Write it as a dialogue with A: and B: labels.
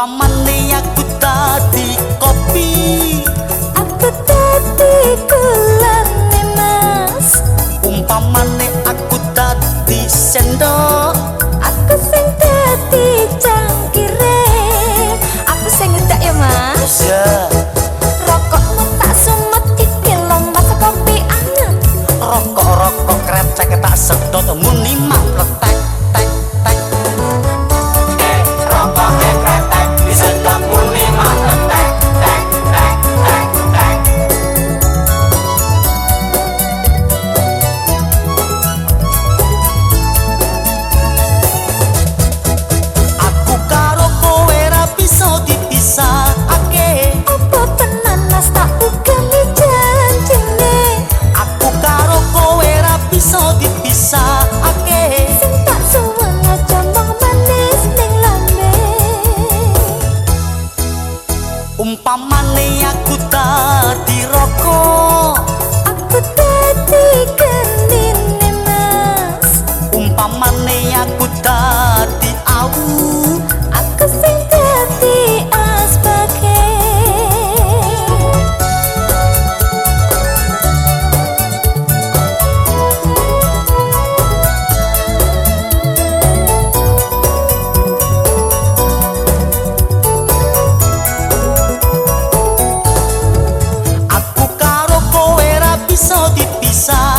A: Upamane aku dadi kopi.
B: Aku dadi gulane mas.
A: Upamane aku dadi sendok.
B: Aku sing dadi cangkire. Aku sing ngedak ya mas.
A: Ya.
B: Rokokmu tak sumet iki lomba kopi anget.
A: Rokok-rokok krecek tak sedot muni mak pletek Mane aku tak diroko
B: Aku tak
A: cabeza.